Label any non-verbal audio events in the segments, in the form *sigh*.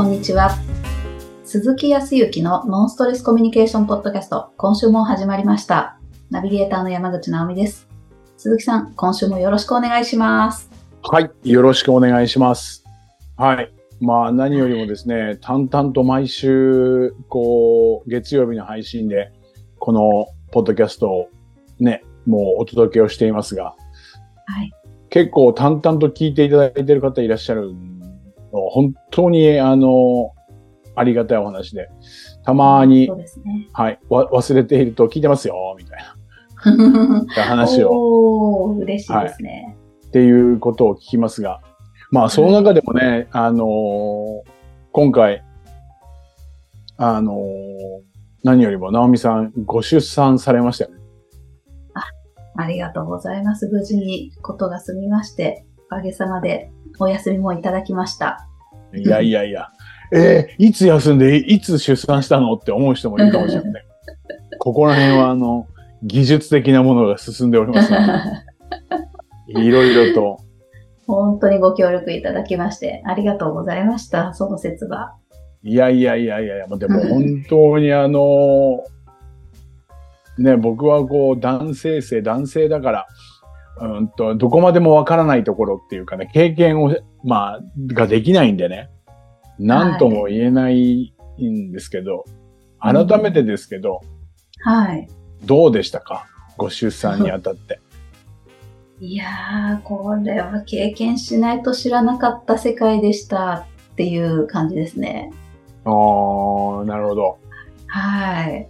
こんにちは。鈴木康之のノンストレスコミュニケーションポッドキャスト、今週も始まりました。ナビゲーターの山口直美です。鈴木さん、今週もよろしくお願いします。はい。よろしくお願いします。はい。まあ何よりもですね、淡々と毎週、こう、月曜日の配信で、このポッドキャストをね、もうお届けをしていますが、はい。結構淡々と聞いていただいている方いらっしゃるの、本当にあの、ありがたいお話で、たまにそう、ですね。はい、わ忘れていると聞いてますよ、みたいな *laughs* 話を。嬉しいですね。っていうことを聞きますが、まあ、その中でもね、あのー今回、あのー何よりも、直美さん、ご出産されましたよね。ありがとうございます。無事にことが済みまして、おかげさまでお休みもいただきました。いやいやいや、えーいつ休んで、いつ出産したのって思う人もいるかもしれない。*laughs* ここら辺は、あの、技術的なものが進んでおりますので、*laughs* いろいろと、本当にご協力いただきまして、ありがとうございました。その説は。いやいやいやいやいや、でも本当にあの、ね、僕はこう男性性、男性だから、うんと、どこまでもわからないところっていうかね、経験を、まあ、ができないんでね、なんとも言えないんですけど、改めてですけど、はい。どうでしたか？ご出産にあたって。*laughs* いやー、これは経験しないと知らなかった世界でしたっていう感じですね。あー、なるほど。はい。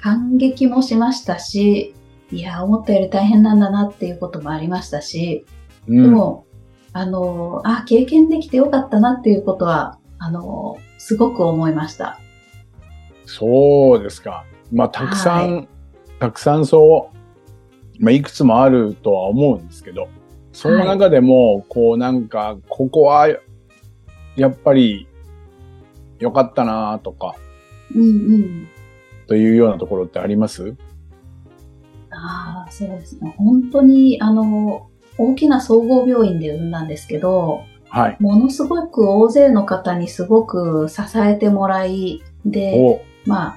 感激もしましたし、いやー、思ったより大変なんだなっていうこともありましたし、うん、でも、あのー、あ、経験できてよかったなっていうことは、あのー、すごく思いました。そうですか。まあ、たくさん、はたくさんそう、まあ、いくつもあるとは思うんですけど、その中でも、こうなんか、ここは、やっぱり、良かったなとか、うんうん。というようなところってあります？ああ、そうですね。本当に、あの、大きな総合病院で産んだんですけど、はい。ものすごく大勢の方にすごく支えてもらい、で、お、まあ、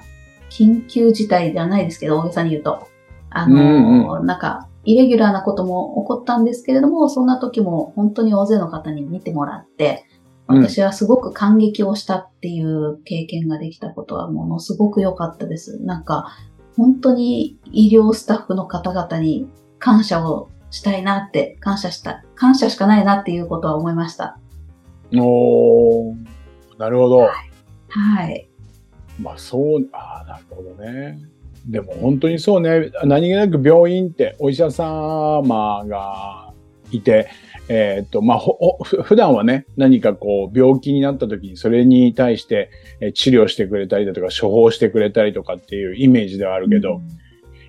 緊急事態ではないですけど、大げさに言うと。あうんの、なんか、イレギュラーなことも起こったんですけれども、そんな時も本当に大勢の方に見てもらって、うん私はすごく感激をしたっていう経験ができたことはものすごく良かったです。なんか、本当に医療スタッフの方々に感謝をしたいなって、感謝した、感謝しかないなっていうことは思いました。おーなるほど。はい。まあそう、ああ、なるほどね。でも本当にそうね、何気なく病院ってお医者様がいて、えーっと、まあ、ほ、普段はね、何かこう病気になった時にそれに対してえー治療してくれたりだとか処方してくれたりとかっていうイメージではあるけど、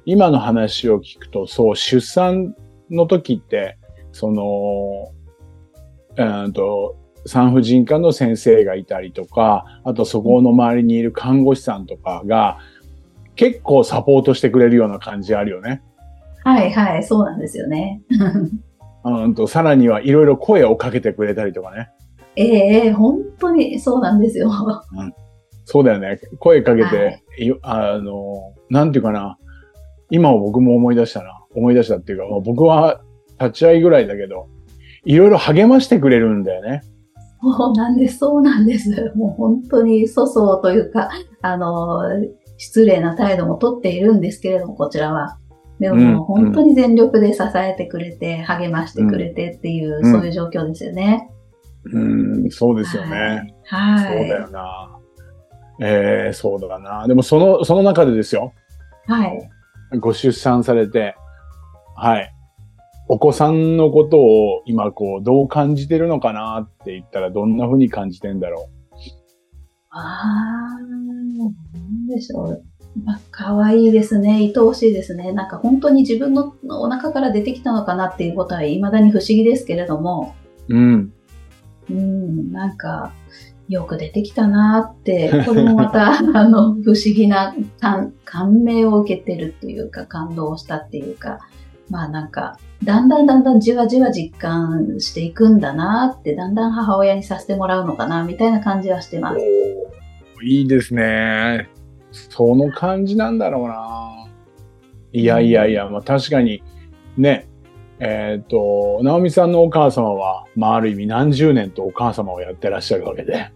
今の話を聞くと、そう、出産の時って、その、うーんと、産婦人科の先生がいたりとか、あとそこの周りにいる看護師さんとかが、結構サポートしてくれるような感じあるよね。はいはい、そうなんですよね。うんと、さらにはいろいろ声をかけてくれたりとかね。ええええ本当にそうなんですよ。そうだよね。声かけて、はいいあの、なんていうかな。今を僕も思い出したな。思い出したっていうか、まあ僕は立ち会いぐらいだけど、いろいろ励ましてくれるんだよね。そうなんです、そうなんです。もう本当に粗相というか、あの、失礼な態度もとっているんですけれども、こちらは。でも本当に全力で支えてくれて、励ましてくれてっていう、うんそういう状況ですよね。うん、そうですよね。はい。そうだよな。えー、そうだな。でもその、その中でですよ。はい。ご出産されて、はい。お子さんのことを今こう、どう感じてるのかなって言ったらどんな風に感じてんだろああ、なんでしょう。まあ、可愛いですね。愛おしいですね。なんか本当に自分のお腹から出てきたのかなっていうことは未だに不思議ですけれども、う。うん。うん、なんか、よく出てきたなって、これもまた、*laughs* あの、不思議な感感銘を受けてるっていうか、感動したっていうか、まあなんか、だんだんだんだんじわじわ実感していくんだなって、だんだん母親にさせてもらうのかな、みたいな感じはしてます。いいですね。その感じなんだろうな。いやいやいや、まあ確かに、ね、えっ、と、直美さんのお母様は、まあある意味何十年とお母様をやってらっしゃるわけで、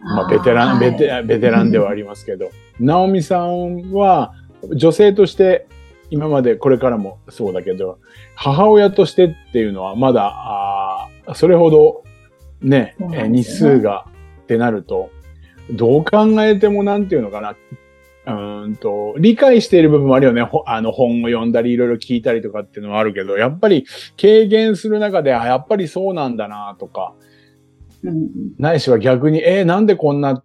まあベテラン、あーベテベテランではありますけど、*laughs* 直美さんは女性として今までこれからもそうだけど、母親としてっていうのはまだ、あーそれほどね、そうえ日数がってなると、どう考えてもなんていうのかな、うーんと、理解している部分もあるよね。ほあの本を読んだりいろいろ聞いたりとかっていうのはあるけど、やっぱり軽減する中で、あ、やっぱりそうなんだなとか、うんないしは逆に、えーなんでこんな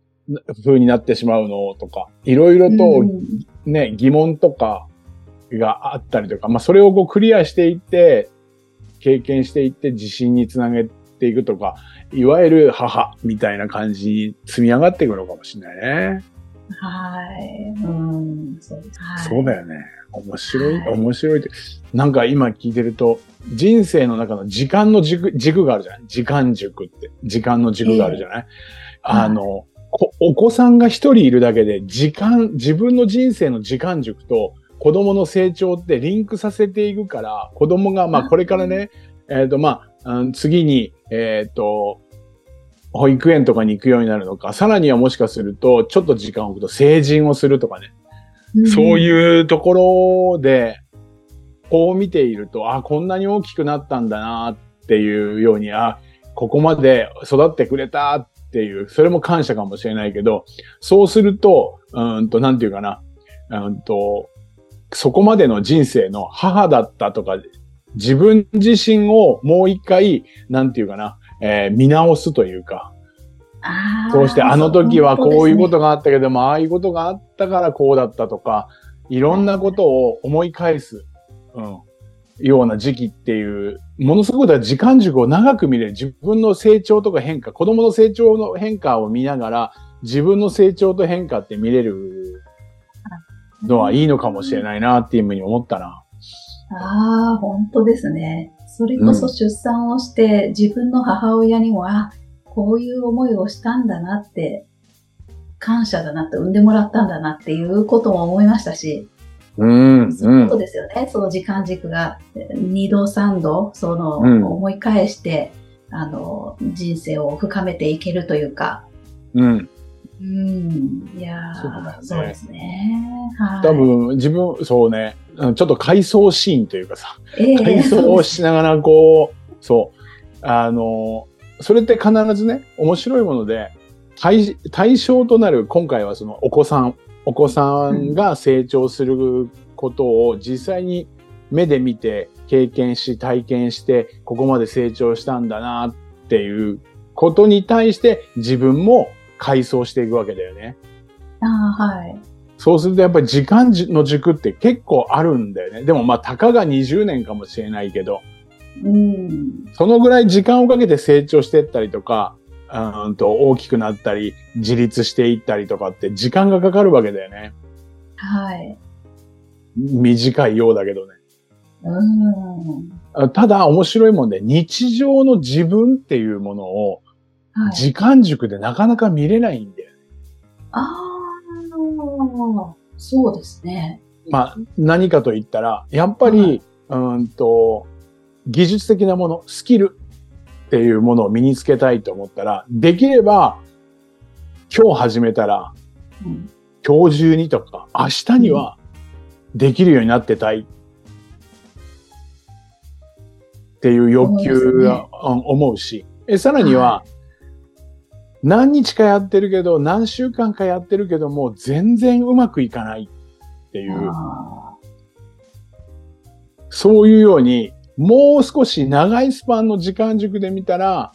風になってしまうのとか、いろいろうんとうんね、疑問とかがあったりとか、まあそれをこうクリアしていって、経験していって自信につなげていくとか、いわゆる母みたいな感じに積み上がっていくのかもしれないね。はい。うん、そうです。はい、そうだよね。面白い、はい面白いって。なんか今聞いてると、人生の中の時間の軸、軸があるじゃない？時間軸って。時間の軸があるじゃない、あの、こお子さんが一人いるだけで、時間、自分の人生の時間軸と子供の成長ってリンクさせていくから、子供が、まあこれからね、えっ、とまあ、うん次に、えっ、と、保育園とかに行くようになるのか、さらにはもしかすると、ちょっと時間を置くと成人をするとかね。そうういうところで、こう見ていると、あ、こんなに大きくなったんだなっていうように、あ、ここまで育ってくれたっていう、それも感謝かもしれないけど、そうすると、うーんと、なんていうかな、うーんと、そこまでの人生の母だったとか、自分自身をもう一回、なんていうかな、えー見直すというか、そうして、あの時はこういうことが。があったけども、ああいうことがあったからこうだったとか、いろんなことを思い返す、うん、ような時期っていう、ものすごく時間軸を長く見れる。自分の成長とか変化、子供の成長の変化を見ながら、自分の成長と変化って見れるのはいいのかもしれないなっていうふうに思ったな。ああ、本当ですね。それこそ出産をして、自分の母親にも、あ、こういう思いをしたんだなって、感謝だなって、産んでもらったんだなっていうことも思いましたし、うん、そういうことですよね。その時間軸が二度三度、その、うん。思い返して、あの、人生を深めていけるというか、うん。うん、いやーそうだよね。そうですね。はい。多分、自分、そうね、うんちょっと回想シーンというかさ、ええ。体操をしながらこう、そう、あの、それって必ずね、面白いもので、対対象となる、今回はそのお子さん、お子さんが成長することを実際に目で見て、経験し、体験して、ここまで成長したんだなっていうことに対して自分も回想していくわけだよね。ああ、はい。そうするとやっぱり時間の軸って結構あるんだよね。でもまあ、たかが20年かもしれないけど、うん。そのぐらい時間をかけて成長していったりとか、うーんと大きくなったり、自立していったりとかって時間がかかるわけだよね。はい。短いようだけどね。うん。あただ面白いもんで、日常の自分っていうものをはい。時間軸でなかなか見れないんだよね。ああ、そうですね。まあ、何かと言ったら、やっぱり、うーんと、技術的なもの、スキルっていうものを身につけたいと思ったら、できれば、今日始めたら、うん、今日中にとか、明日にはできるようになってたい。っていう欲求がうん思うし、えさらには、何日かやってるけど、何週間かやってるけども、全然うまくいかないっていう、あそういうように、もう少し長いスパンの時間軸で見たら、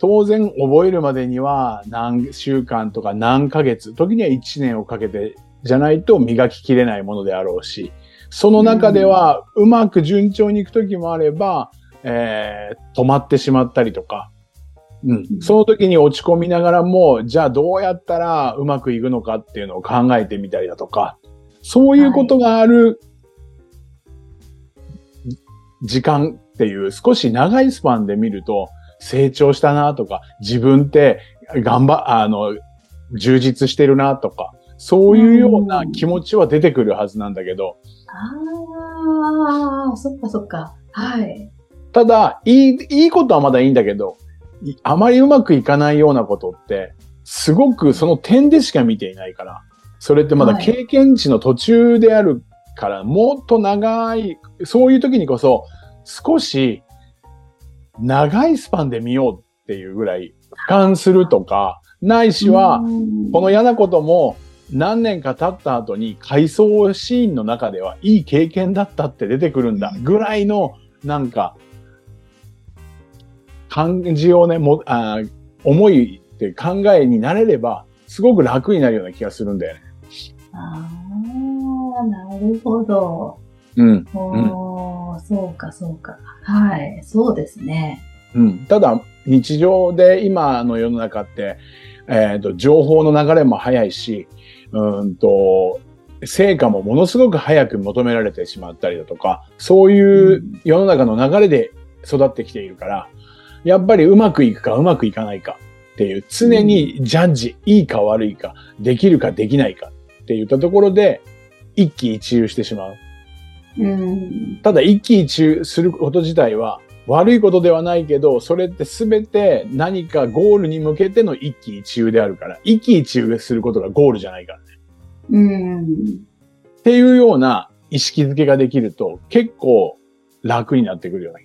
当然覚えるまでには何週間とか何ヶ月、時には1年をかけてじゃないと磨ききれないものであろうし、その中ではうまく順調にいく時もあれば、えー止まってしまったりとか、うんう、んその時に落ち込みながらも、じゃあどうやったらうまくいくのかっていうのを考えてみたりだとか、そういうことがある時間っていう少し長いスパンで見ると成長したなとか、自分って頑張、あの、充実してるなとか、そういうような気持ちは出てくるはずなんだけど。ああ、そっかそっか。はい。ただ、いい、いいことはまだいいんだけど、あまりうまくいかないようなことって、すごくその点でしか見ていないから、それってまだ経験値の途中であるから、もっと長い、そういう時にこそ、少し長いスパンで見ようっていうぐらい俯瞰するとか、ないしは、この嫌なことも何年か経った後に回想シーンの中ではいい経験だったって出てくるんだぐらいのなんか感じをね、もあ思いって考えになれればすごく楽になるような気がするんだよね。ああ、なるほど。うん。おうん、そうか、そうか。はい、そうですね。うん。ただ、日常で今の世の中って、えっ、ー、と、情報の流れも早いし、うんと、成果もものすごく早く求められてしまったりだとか、そういう世の中の流れで育ってきているから、やっぱりうまくいくかうまくいかないかっていう常にジャッジ、いいか悪いか、できるかできないかって言ったところで、一喜一憂してしまう。うん、ただ一喜一憂すること自体は悪いことではないけど、それって全て何かゴールに向けての一喜一憂であるから、一喜一憂することがゴールじゃないからね。うん。っていうような意識づけができると、結構楽になってくるような。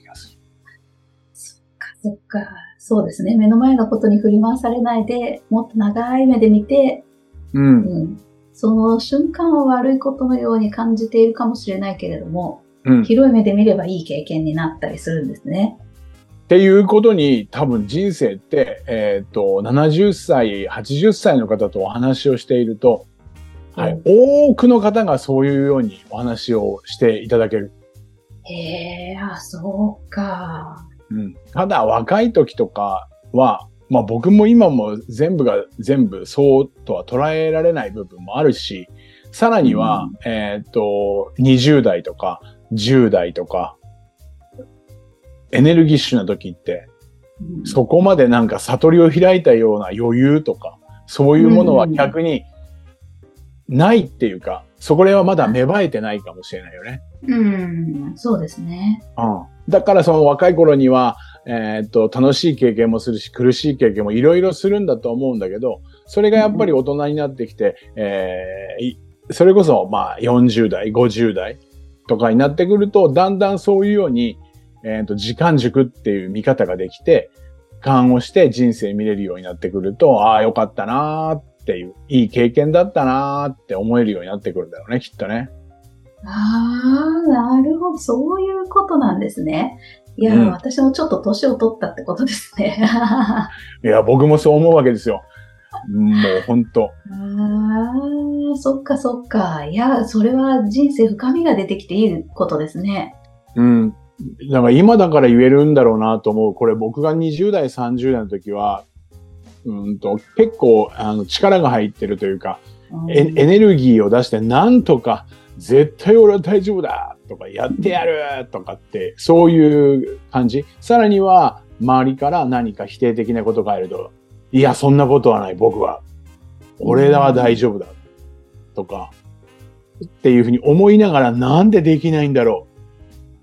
そっか、そうですね。目の前のことに振り回されないで、もっと長い目で見て、うん、うん。その瞬間は悪いことのように感じているかもしれないけれども、うん、広い目で見ればいい経験になったりするんですね。っていうことに多分人生って、えっ、ー、と、70歳、80歳の方とお話をしていると、はい、多くの方がそういうようにお話をしていただける。へえ、あ、そうか。うん。ただ若い時とかは、まあ僕も今も全部が全部そうとは捉えられない部分もあるし、さらには、うん、えっ、と、20代とか10代とか、エネルギッシュな時って、うん、そこまでなんか悟りを開いたような余裕とか、そういうものは逆にないっていうか、そこらはまだ芽生えてないかもしれないよね。うん、そうですね。うん。だからその若い頃には、えー、っと、楽しい経験もするし、苦しい経験もいろいろするんだと思うんだけど、それがやっぱり大人になってきて、えー、それこそ、まあ、40代、50代とかになってくると、だんだんそういうように、えー、っと、時間軸っていう見方ができて、勘をして人生見れるようになってくると、ああ、よかったなーっていう、いい経験だったなーって思えるようになってくるんだろうね、きっとね。ああ、なるほど。そういうことなんですね。いや、うん、私もちょっと年を取ったってことですね。*laughs* いや、僕もそう思うわけですよ。もう本当。ああ、そっかそっか。いや、それは人生深みが出てきていいことですね。うん。だから今だから言えるんだろうなと思う。これ僕が20代、30代の時は、うんと結構あの力が入ってるというか、うん、エネルギーを出してなんとか絶対俺は大丈夫だとかやってやるとかってそういう感じ。さらには周りから何か否定的なことがあると、いや、そんなことはない、僕は。俺らは大丈夫だ。とか、っていうふうに思いながらなんでできないんだろ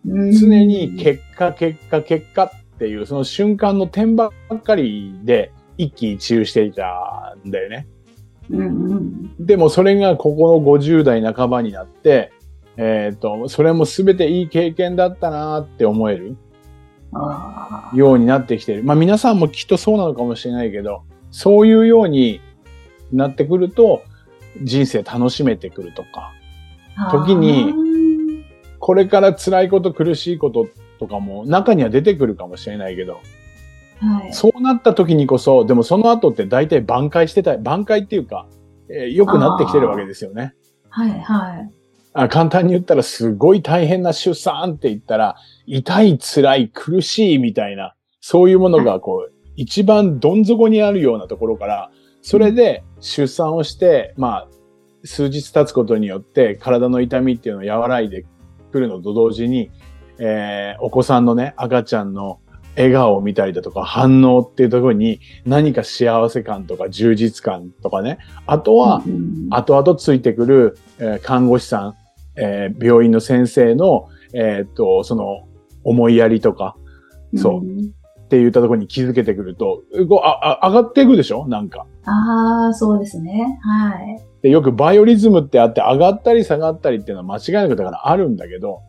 う。常に結果、結果、結果っていうその瞬間の点ばっかりで一喜一憂していたんだよね。うんうん、でもそれがここの50代半ばになって、えっ、ー、と、それも全ていい経験だったなって思えるようになってきてる。まあ皆さんもきっとそうなのかもしれないけど、そういうようになってくると人生楽しめてくるとか、時にこれから辛いこと苦しいこととかも中には出てくるかもしれないけど、はい、そうなった時にこそ、でもその後って大体挽回してたい。挽回っていうか、えー、良くなってきてるわけですよね。はいはい。あ簡単に言ったらすごい大変な出産って言ったら、痛い、辛い、苦しいみたいな、そういうものがこう、一番どん底にあるようなところから、それで出産をして、まあ、数日経つことによって体の痛みっていうのを和らいでくるのと同時に、えーお子さんのね、赤ちゃんの笑顔を見たりだとか反応っていうところに何か幸せ感とか充実感とかね。あとは、うん後々ついてくる、えー看護師さん、えー病院の先生の、えーっと、その思いやりとかそううんって言ったところに気づけてくると、こうああ上がっていくでしょ？なんか。ああ、そうですね。はい。で、よくバイオリズムってあって上がったり下がったりっていうのは間違いなくだからあるんだけど、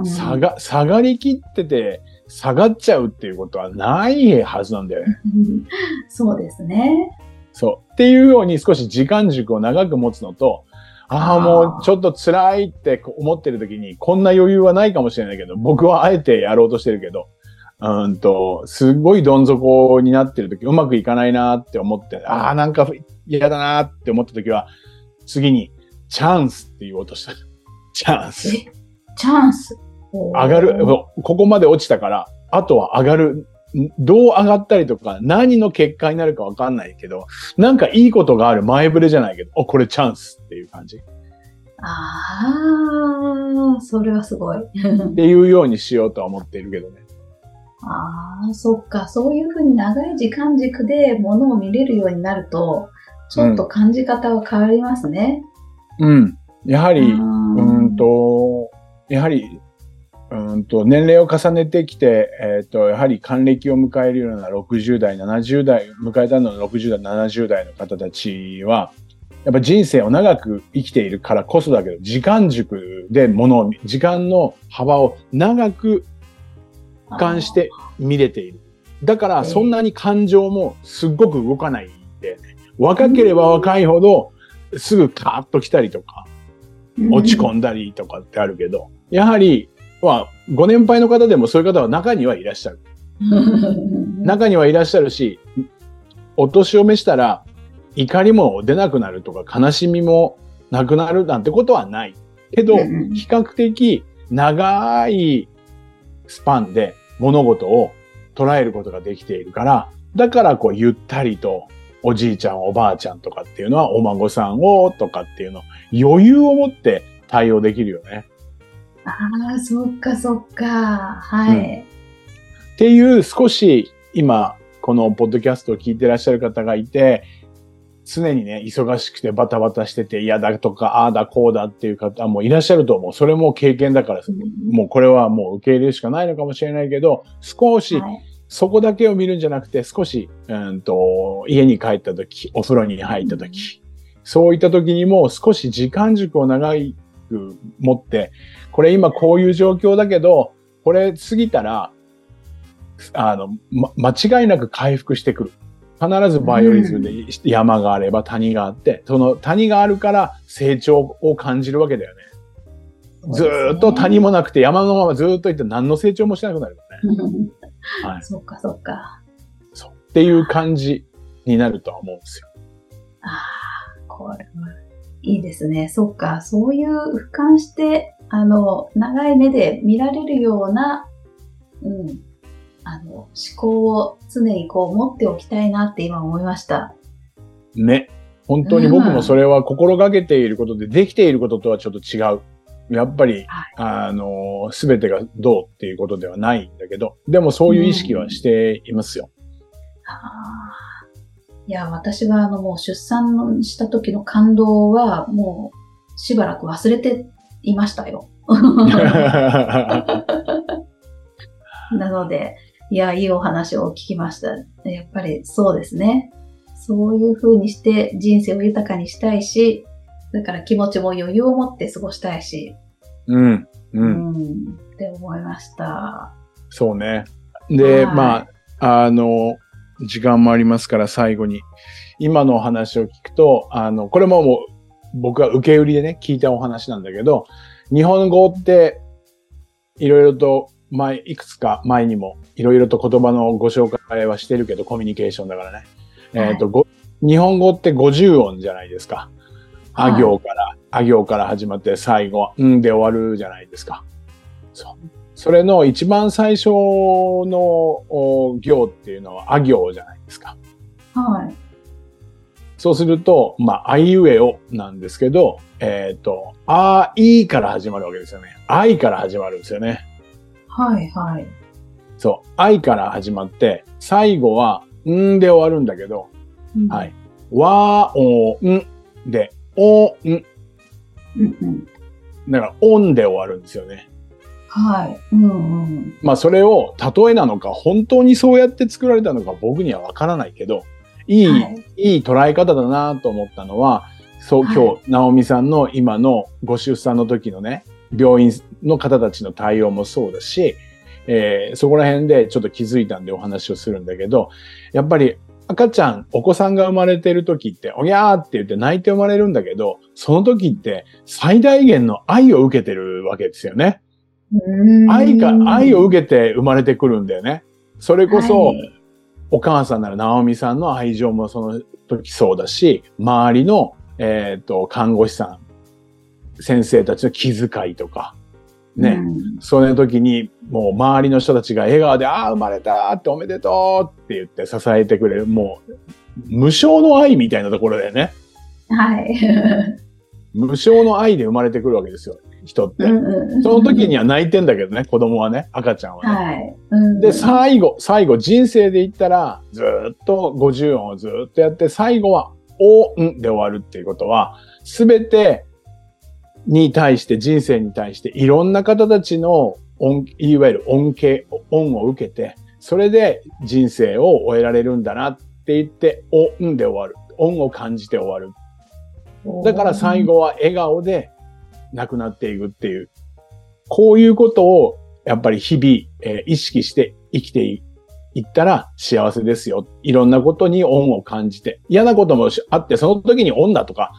うん下が、下がりきってて下がっちゃうっていうことはないはずなんだよね。*laughs* そうですね。そう。っていうように少し時間軸を長く持つのと、ああ、もうちょっと辛いって思ってる時にこんな余裕はないかもしれないけど、僕はあえてやろうとしてるけど、うーんと、すごいどん底になってる時、うまくいかないなって思って、ああ、なんか嫌だなって思った時は、次に、チャンスって言おうとした。チャンス。えチャンス。上がる、ここまで落ちたから、あとは上がる。んどう上がったりとか、何の結果になるかわかんないけど、なんかいいことがある前触れじゃないけど、お、これチャンスっていう感じ。っああ、それはすごい。*laughs* ていうようにしようとは思っているけどね。ああ、そっか。そういうふうに長い時間軸で物を見れるようになると、ちょっと感じ方は変わりますね。うん。やはり、ううんんと、やはり、うんと、年齢を重ねてきて、えっ、と、やはり還暦を迎えるような60代、70代、迎えたのの60代、70代の方たちは、やっぱ人生を長く生きているからこそだけど、時間軸で物を見、時間の幅を長く俯瞰して見れている。だから、そんなに感情もすっごく動かないんで、若ければ若いほど、すぐカーッと来たりとか、落ち込んだりとかってあるけど、やはり、まあ、ご年配の方でもそういう方は中にはいらっしゃる。うん中にはいらっしゃるし、お年を召したら怒りも出なくなるとか悲しみもなくなるなんてことはない。けど、比較的長いスパンで物事を捉えることができているから、だからこうゆったりとおじいちゃんおばあちゃんとかっていうのはお孫さんをとかっていうのを余裕を持って対応できるよね。ああ、そっかそっか。はい。っていう少し今このポッドキャストを聞いてらっしゃる方がいて、常にね、忙しくてバタバタしてて嫌だとか、ああだこうだっていう方もいらっしゃると思う。それも経験だから、もうこれはもう受け入れるしかないのかもしれないけど、少しはいそこだけを見るんじゃなくて、少し、うんと、家に帰った時、お風呂に入った時、そういった時にも少し時間軸を長く持って、これ今こういう状況だけど、これ過ぎたら、あの、ま、間違いなく回復してくる。必ずバイオリズムで山があれば谷があって、その谷があるから成長を感じるわけだよね。ずーっと谷もなくて山のままずーっと行って何の成長もしなくなるよね。う *laughs* んはい。そっかそっか。そう。っていう感じになるとは思うんですよ。ああ、これはいいですね。そっか。そういう俯瞰して、あの、長い目で見られるような、うん、あの、思考を常にこう持っておきたいなって今思いました。ね。本当に僕もそれは心がけていることで、できていることとはちょっと違う。やっぱり、はいあの、すべてがどうっていうことではないんだけど、でもそういう意識はしていますよ。ああいや、私はあのもう出産した時の感動はもうしばらく忘れていましたよ。*laughs* なので、いや、いいお話を聞きました。やっぱりそうですね。そういう風にして人生を豊かにしたいし、だから気持ちも余裕を持って過ごしたいし、うん。ううん。ん、って思いました。そうね。で、はいまあ、あの、時間もありますから最後に、今のお話を聞くと、あの、これももう僕は受け売りでね、聞いたお話なんだけど、日本語っていろいろと前、いくつか前にもいろいろと言葉のご紹介はしてるけど、コミュニケーションだからね。はいえっ、と、ご日本語って50音じゃないですか。はいあ行から、あ行から始まって最後は、んで終わるじゃないですか。そう。それの一番最初のお行っていうのはあ行じゃないですか。はい。そうすると、まあ、あいうえおなんですけど、えっ、と、あいから始まるわけですよね。あいから始まるんですよね。はいはい。そう。愛から始まって、最後は、んで終わるんだけど、うんはい。わ、お、んで、お、ん。うんうん。だから、おんで終わるんですよね。はい。うんうん。まあ、それを、例えなのか、本当にそうやって作られたのか、僕にはわからないけど、いい、はいいい捉え方だなと思ったのは、そう、はい今日、直美さんの今のご出産の時のね、病院の方たちの対応もそうだし、えーそこら辺でちょっと気づいたんでお話をするんだけど、やっぱり赤ちゃん、お子さんが生まれてる時って、おぎゃーって言って泣いて生まれるんだけど、その時って最大限の愛を受けてるわけですよね。うん愛か、愛を受けて生まれてくるんだよね。それこそ、はいお母さんなら直美さんの愛情もその時そうだし、周りの、えっ、と、看護師さん、先生たちの気遣いとか、ね、うんその時にもう周りの人たちが笑顔で、ああ、生まれたっておめでとうって言って支えてくれる、もう、無償の愛みたいなところだよね。はい。無償の愛で生まれてくるわけですよ、人って。その時には泣いてんだけどね、子供はね、赤ちゃんはね。はい。うんで、最後、最後、人生で言ったら、ずーっと50音をずーっとやって、最後は、お、んで終わるっていうことは、すべてに対して、人生に対して、いろんな方たちの恩、いわゆる恩恵、恩を受けて、それで人生を終えられるんだなって言って、お、んで終わる。恩を感じて終わる。だから最後は笑顔で亡くなっていくっていう。こういうことをやっぱり日々、えー意識して生きていいったら幸せですよ。いろんなことに恩を感じて。嫌なこともしあって、その時に恩だとか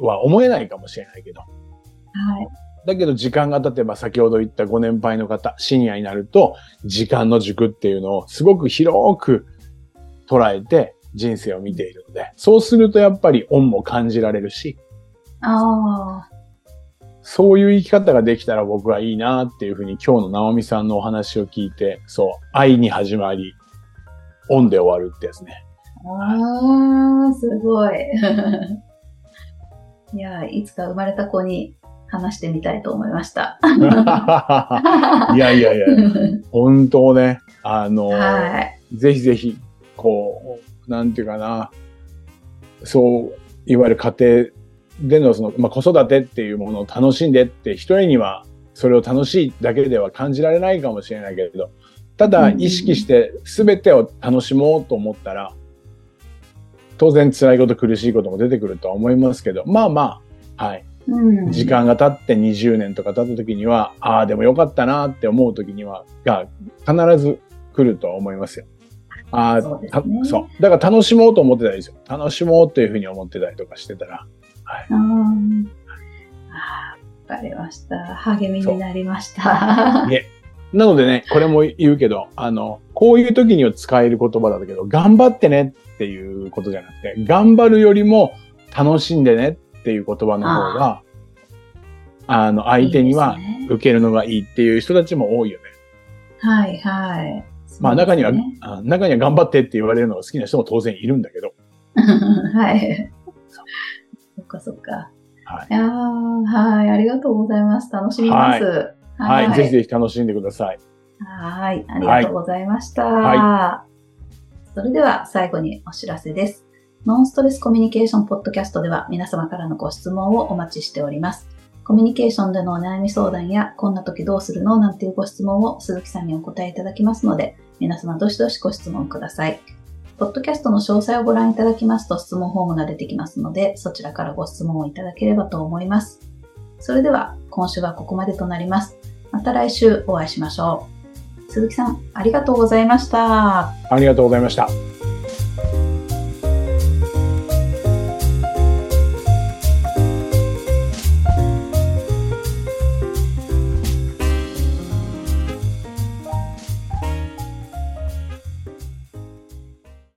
は思えないかもしれないけど。はい。だけど時間が経てば先ほど言ったご年配の方、シニアになると時間の軸っていうのをすごく広く捉えて人生を見ているので、そうするとやっぱり恩も感じられるし、ああ。そういう生き方ができたら僕はいいなっていうふうに今日の直美さんのお話を聞いて、そう、愛に始まり、恩で終わるってやつね。ああ、すごい。*laughs* いや、いつか生まれた子に話してみたいと思いました。*laughs* いやいやいや、本当ね、あの、はい。ぜひぜひ、こう、なんていうかな、そう、いわゆる家庭でのその、まあ、子育てっていうものを楽しんでって、一人にはそれを楽しいだけでは感じられないかもしれないけれど、ただうん意識して全てを楽しもうと思ったら、当然辛いこと苦しいことも出てくるとは思いますけど、まあまあ、はい。うん時間が経って20年とか経った時には、ああ、でもよかったなって思う時には、が必ず来るとは思いますよ。ああ、そうねそう。だから楽しもうと思ってたりですよ。楽しもうっていうふうに思ってたりとかしてたら。はい。あーあー、わかりました。励みになりました。いえなのでね、これも言うけど、あの、こういう時には使える言葉だけど、頑張ってねっていうことじゃなくて、頑張るよりも楽しんでねっていう言葉の方が、あの、相手には受けるのがいいっていう人たちも多いよね。はいはい。まあ中には、ねあ中には頑張ってって言われるのが好きな人も当然いるんだけど。*laughs* はい。かそっか。はいいやーはい、ありがとうございます。楽しみます。はい。ぜひぜひ楽しんでください。はい、ありがとうございました。はそれでは最後にお知らせです。ノンストレスコミュニケーションポッドキャストでは皆様からのご質問をお待ちしております。コミュニケーションでのお悩み相談や、こんな時どうするの？なんていうご質問を鈴木さんにお答えいただきますので、皆様どしどしご質問ください。ポッドキャストの詳細をご覧いただきますと質問フォームが出てきますので、そちらからご質問をいただければと思います。それでは、今週はここまでとなります。また来週お会いしましょう。鈴木さん、ありがとうございました。ありがとうございました。